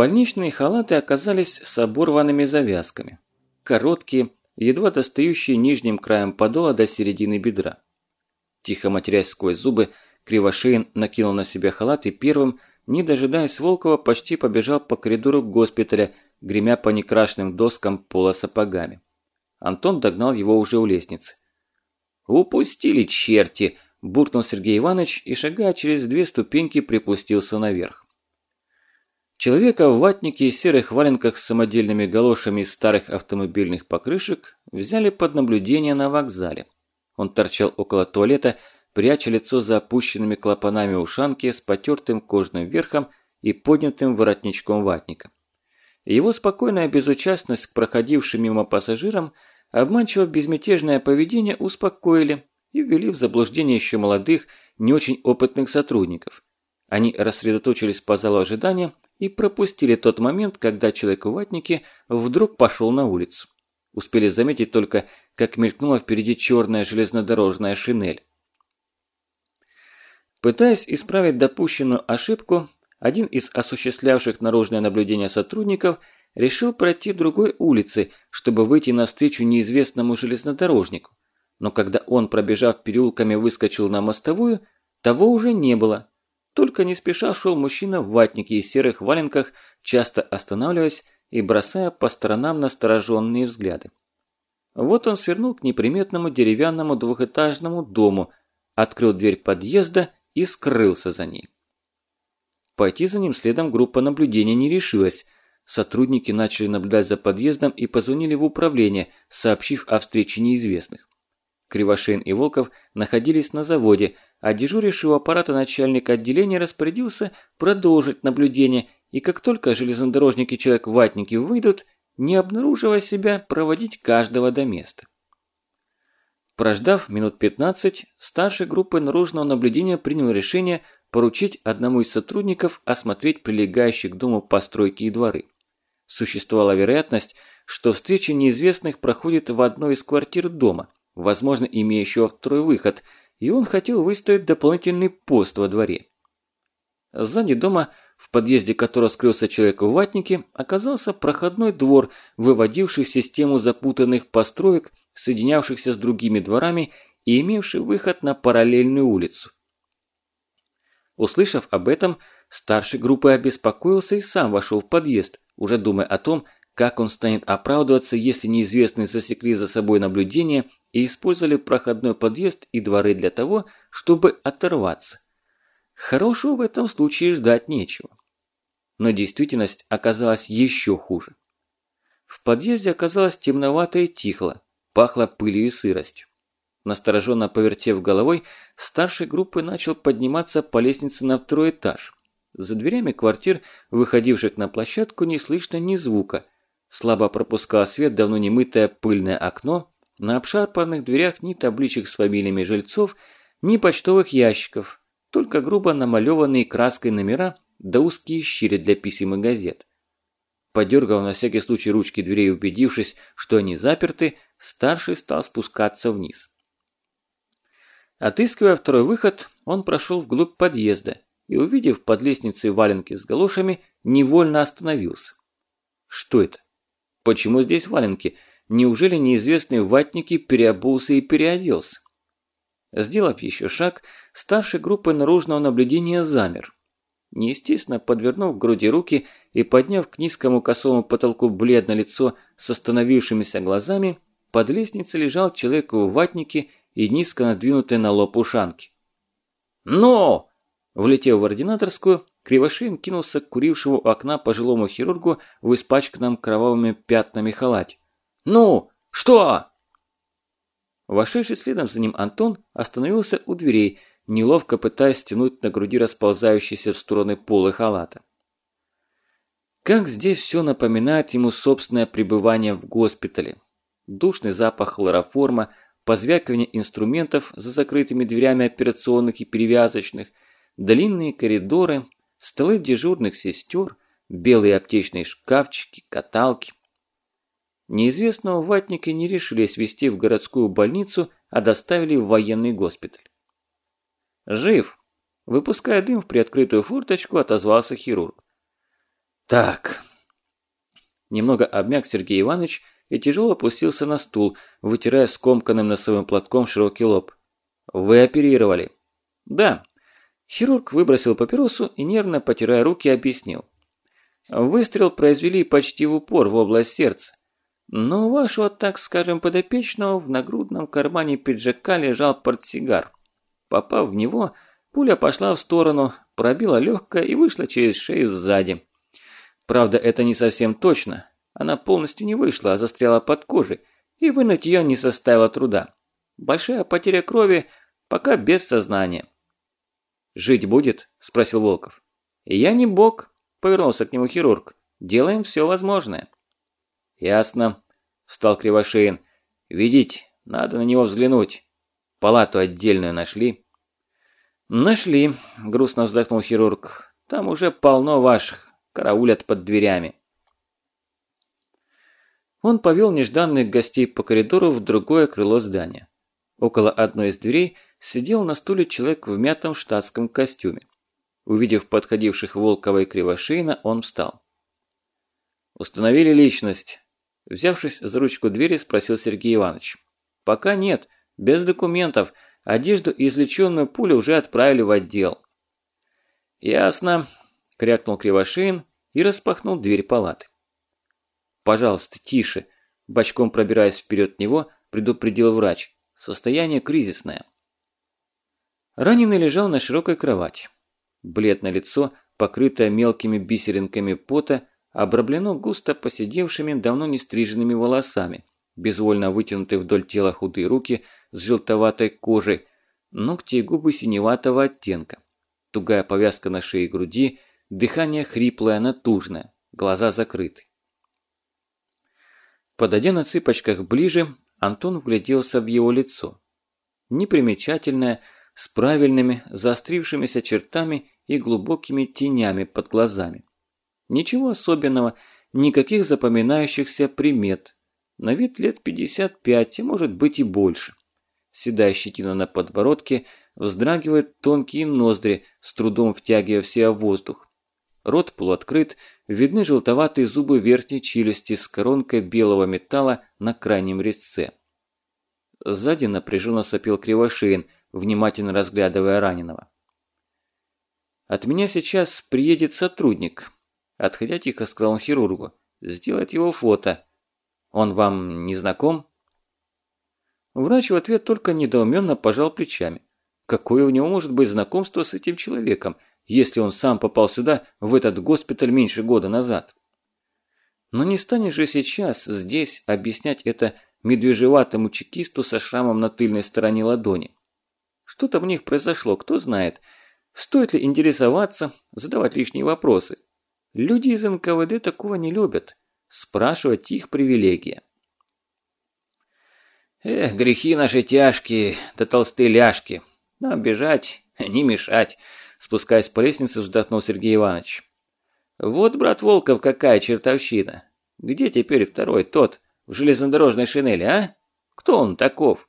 Больничные халаты оказались с оборванными завязками. Короткие, едва достающие нижним краем подола до середины бедра. Тихо матерясь сквозь зубы, Кривошеин накинул на себя халат и первым, не дожидаясь Волкова, почти побежал по коридору госпиталя, гремя по некрашенным доскам пола сапогами. Антон догнал его уже у лестницы. «Упустили черти!» – буркнул Сергей Иванович и, шагая через две ступеньки, припустился наверх. Человека в ватнике и серых валенках с самодельными галошами из старых автомобильных покрышек взяли под наблюдение на вокзале. Он торчал около туалета, пряча лицо за опущенными клапанами ушанки с потертым кожным верхом и поднятым воротничком ватника. Его спокойная безучастность к проходившим мимо пассажирам, обманчиво безмятежное поведение успокоили и ввели в заблуждение еще молодых, не очень опытных сотрудников. Они рассредоточились по залу ожидания и пропустили тот момент, когда человек в ватнике вдруг пошел на улицу. Успели заметить только, как мелькнула впереди черная железнодорожная шинель. Пытаясь исправить допущенную ошибку, один из осуществлявших наружное наблюдение сотрудников решил пройти другой улице, чтобы выйти навстречу неизвестному железнодорожнику. Но когда он, пробежав переулками, выскочил на мостовую, того уже не было. Только не спеша шел мужчина в ватнике и серых валенках, часто останавливаясь и бросая по сторонам настороженные взгляды. Вот он свернул к неприметному деревянному двухэтажному дому, открыл дверь подъезда и скрылся за ней. Пойти за ним следом группа наблюдения не решилась. Сотрудники начали наблюдать за подъездом и позвонили в управление, сообщив о встрече неизвестных. Кривошеин и Волков находились на заводе, а дежуривший у аппарата начальник отделения распорядился продолжить наблюдение и как только железнодорожники человек ватники выйдут, не обнаруживая себя, проводить каждого до места. Прождав минут 15, старший группы наружного наблюдения принял решение поручить одному из сотрудников осмотреть прилегающие к дому постройки и дворы. Существовала вероятность, что встреча неизвестных проходит в одной из квартир дома, возможно, имеющего второй выход – и он хотел выставить дополнительный пост во дворе. Сзади дома, в подъезде которого скрылся человек в ватнике, оказался проходной двор, выводивший в систему запутанных построек, соединявшихся с другими дворами и имевший выход на параллельную улицу. Услышав об этом, старший группы обеспокоился и сам вошел в подъезд, уже думая о том, как он станет оправдываться, если неизвестные засекли за собой наблюдение и использовали проходной подъезд и дворы для того, чтобы оторваться. Хорошего в этом случае ждать нечего. Но действительность оказалась еще хуже. В подъезде оказалось темновато и тихло, пахло пылью и сыростью. Настороженно повертев головой, старший группы начал подниматься по лестнице на второй этаж. За дверями квартир, выходивших на площадку, не слышно ни звука. Слабо пропускало свет давно немытое пыльное окно, на обшарпанных дверях ни табличек с фамилиями жильцов, ни почтовых ящиков, только грубо намалеванные краской номера да узкие щели для писем и газет. Подергав на всякий случай ручки дверей убедившись, что они заперты, старший стал спускаться вниз. Отыскивая второй выход, он прошел вглубь подъезда и, увидев под лестницей валенки с галошами, невольно остановился. Что это? Почему здесь валенки? Неужели неизвестный ватники переобулся и переоделся? Сделав еще шаг, старший группы наружного наблюдения замер. Неестественно подвернув к груди руки и подняв к низкому косому потолку бледное лицо с остановившимися глазами, под лестницей лежал человек в ватнике и низко надвинутой на лоб ушанки. «Но!» Влетев в ординаторскую, Кривошеин кинулся к курившему окна пожилому хирургу в испачканном кровавыми пятнами халате. «Ну, что?» Вошедший следом за ним Антон остановился у дверей, неловко пытаясь стянуть на груди расползающийся в стороны полы халата. Как здесь все напоминает ему собственное пребывание в госпитале. Душный запах хлороформа, позвякивание инструментов за закрытыми дверями операционных и перевязочных, длинные коридоры, столы дежурных сестер, белые аптечные шкафчики, каталки. Неизвестного ватника не решились везти в городскую больницу, а доставили в военный госпиталь. «Жив!» – выпуская дым в приоткрытую форточку, отозвался хирург. Так. Немного обмяк Сергей Иванович и тяжело опустился на стул, вытирая скомканным носовым платком широкий лоб. Вы оперировали? Да. Хирург выбросил папиросу и, нервно потирая руки, объяснил. Выстрел произвели почти в упор в область сердца. Но у вашего, так скажем, подопечного в нагрудном кармане пиджака лежал портсигар. Попав в него, пуля пошла в сторону, пробила легкое и вышла через шею сзади. Правда, это не совсем точно. Она полностью не вышла, а застряла под кожей, и вынуть ее не составило труда. Большая потеря крови, пока без сознания. «Жить будет?» – спросил Волков. «Я не бог», – повернулся к нему хирург. «Делаем все возможное». «Ясно», – встал Кривошеин. «Видеть, надо на него взглянуть. Палату отдельную нашли?» «Нашли», – грустно вздохнул хирург. «Там уже полно ваших, караулят под дверями». Он повел нежданных гостей по коридору в другое крыло здания. Около одной из дверей сидел на стуле человек в мятом штатском костюме. Увидев подходивших Волкова и Кривошеина, он встал. «Установили личность?» Взявшись за ручку двери, спросил Сергей Иванович. «Пока нет. Без документов. Одежду и извлеченную пулю уже отправили в отдел». «Ясно», – крякнул Кривошеин и распахнул дверь палаты. «Пожалуйста, тише», – бочком пробираясь вперед него, предупредил врач. Состояние кризисное. Раненый лежал на широкой кровати. Бледное лицо, покрытое мелкими бисеринками пота, обраблено густо посидевшими, давно не стриженными волосами, безвольно вытянутые вдоль тела худые руки с желтоватой кожей, ногти и губы синеватого оттенка, тугая повязка на шее и груди, дыхание хриплое, натужное, глаза закрыты. Подойдя на цыпочках ближе, Антон вгляделся в его лицо. Непримечательное, с правильными, заострившимися чертами и глубокими тенями под глазами. Ничего особенного, никаких запоминающихся примет. На вид лет 55, а может быть и больше. Седая щетина на подбородке, вздрагивают тонкие ноздри, с трудом втягивая в себя воздух. Рот полуоткрыт, видны желтоватые зубы верхней челюсти с коронкой белого металла на крайнем резце. Сзади напряженно сопел Кривошеин, внимательно разглядывая раненого. «От меня сейчас приедет сотрудник», – отходя тихо сказал он хирургу. «Сделать его фото. Он вам не знаком?» Врач в ответ только недоуменно пожал плечами. Какое у него может быть знакомство с этим человеком – если он сам попал сюда, в этот госпиталь меньше года назад. Но не станешь же сейчас, здесь, объяснять это медвежеватому чекисту со шрамом на тыльной стороне ладони. Что-то в них произошло, кто знает. Стоит ли интересоваться, задавать лишние вопросы? Люди из НКВД такого не любят. Спрашивать их привилегия. Эх, грехи наши тяжкие, да толстые ляжки. Нам бежать, не мешать. Спускаясь по лестнице, вздохнул Сергей Иванович. «Вот, брат Волков, какая чертовщина! Где теперь второй, тот, в железнодорожной шинели, а? Кто он таков?»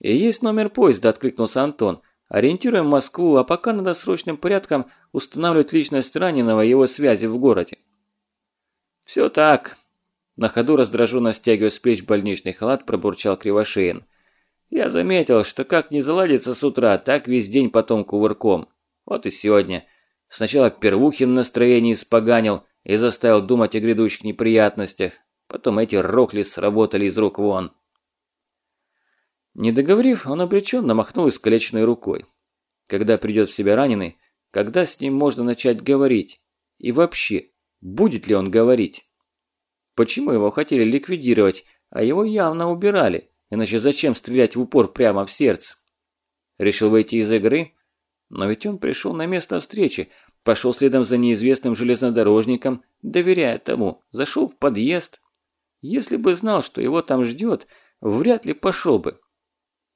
«И есть номер поезда», – откликнулся Антон. «Ориентируем Москву, а пока надо срочным порядком устанавливать личность раненого и его связи в городе». «Все так», – на ходу раздраженно стягивая с плеч больничный халат, пробурчал Кривошеин. Я заметил, что как не заладится с утра, так весь день потом кувырком. Вот и сегодня. Сначала Первухин настроение испоганил и заставил думать о грядущих неприятностях. Потом эти рохли сработали из рук вон. Не договорив, он обреченно махнул искалеченной рукой. Когда придет в себя раненый, когда с ним можно начать говорить? И вообще, будет ли он говорить? Почему его хотели ликвидировать, а его явно убирали? Иначе зачем стрелять в упор прямо в сердце? Решил выйти из игры? Но ведь он пришел на место встречи, пошел следом за неизвестным железнодорожником, доверяя тому, зашел в подъезд. Если бы знал, что его там ждет, вряд ли пошел бы.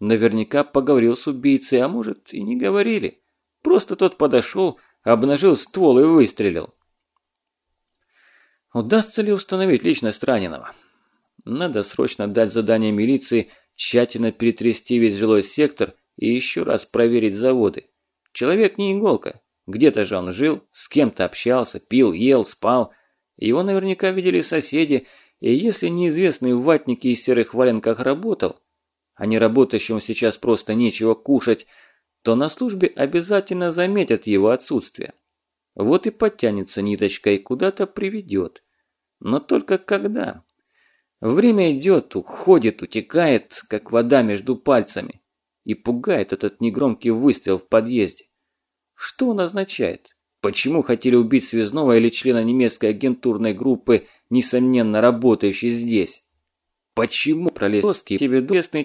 Наверняка поговорил с убийцей, а может и не говорили. Просто тот подошел, обнажил ствол и выстрелил. Удастся ли установить личность раненого? Надо срочно дать задание милиции тщательно перетрясти весь жилой сектор и еще раз проверить заводы. Человек не иголка. Где-то же он жил, с кем-то общался, пил, ел, спал. Его наверняка видели соседи, и если неизвестный в ватнике и серых валенках работал, а не работающему сейчас просто нечего кушать, то на службе обязательно заметят его отсутствие. Вот и подтянется ниточка и куда-то приведет. Но только когда? Время идет, уходит, утекает, как вода между пальцами. И пугает этот негромкий выстрел в подъезде. Что он означает? Почему хотели убить связного или члена немецкой агентурной группы, несомненно работающей здесь? Почему пролетовские тебе известные